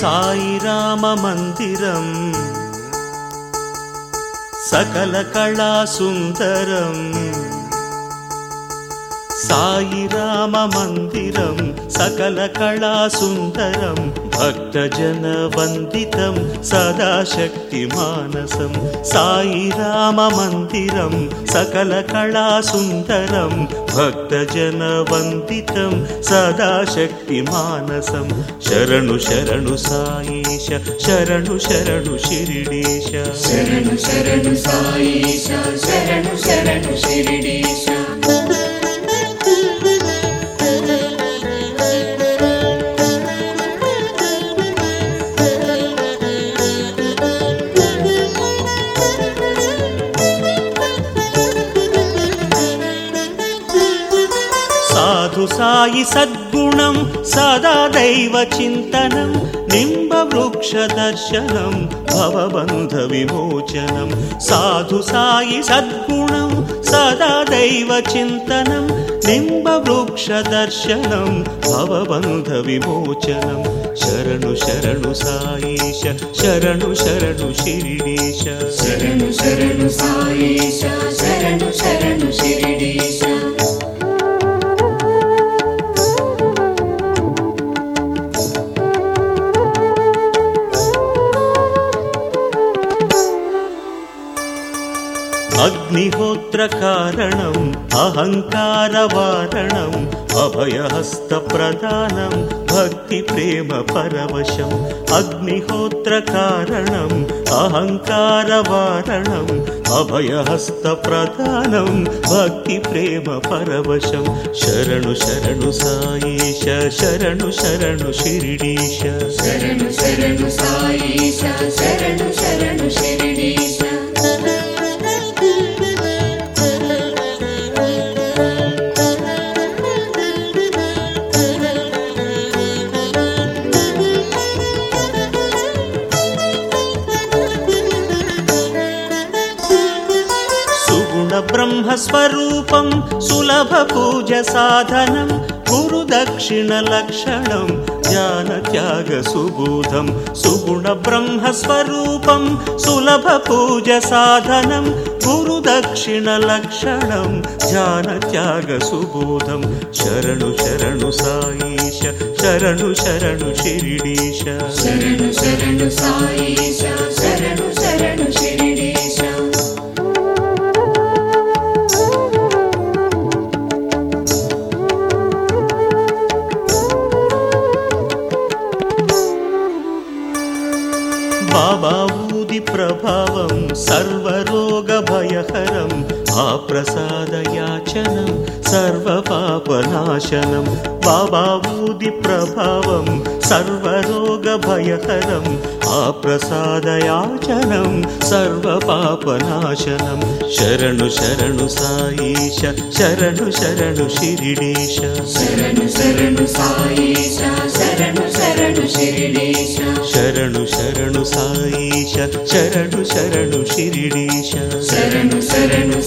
सायिराममन्दिरम् सकलकलासुन्दरम् सायिराममन्दिरं सकलकलासुन्दरं भक्तजनवन्दितं सदा शक्तिमानसं सायिराममन्दिरं सकलकलासुन्दरं भक्तजनवन्दितं सदा शक्तिमानसं शरणु शरणु साईश शरणु शरणु शिरिडीश। शरणु शरणु शरणु शिरिडीश साधु सायि सद्गुणं सदा दैवचिन्तनं निम्बवृक्षदर्शनं भवबन्धविमोचनं साधु सायि सद्गुणं सदा दैवचिन्तनं निम्बवृक्षदर्शनं भवबन्धविमोचनं शरणु शरणु साईश शरणु शरणु शिरिडीश। शरणु शरणु साईश शरणु शरणु शिरिडीश अग्निहोत्रकारणम् अहङ्कारवारणम् अभयहस्तप्रदानं भक्तिप्रेमपरवशम् अग्निहोत्रकारणम् अहङ्कारवारणम् अभयहस्तप्रदानं भक्तिप्रेमपरवशं शरणु शरणु साईश शरणु शरणु शिरिडीश। शरणु शरणु साईश शरणु शरणु शिरिडीश ब्रह्मस्वरूपं सुलभपूजसाधनं गुरुदक्षिणलक्षणं ज्ञानत्यागसुबोधं सुगुणब्रह्मस्वरूपं सुलभपूजसाधनं गुरुदक्षिणलक्षणं ज्ञानत्यागसुबोधं। शरणु शरणु साईश शरणु शरणु शिरिडीश शरणु शरणु साईश बाबावूदि प्रभावं सर्वरोगभयहरम् आप्रसादयाचनं सर्वपापनाशनं बाबावूदि प्रभावं सर्वरोगभयहरम् आप्रसादयाचनं सर्वपापनाशनं। शरणु शरणु साईश शरणु शरणु शिरिडीश। शरणु शरणु साईश शरणु शरणु शिरिडीश। शरणु शरणु साईश शरणु शरणु शिरिडीश। शरणु शरणु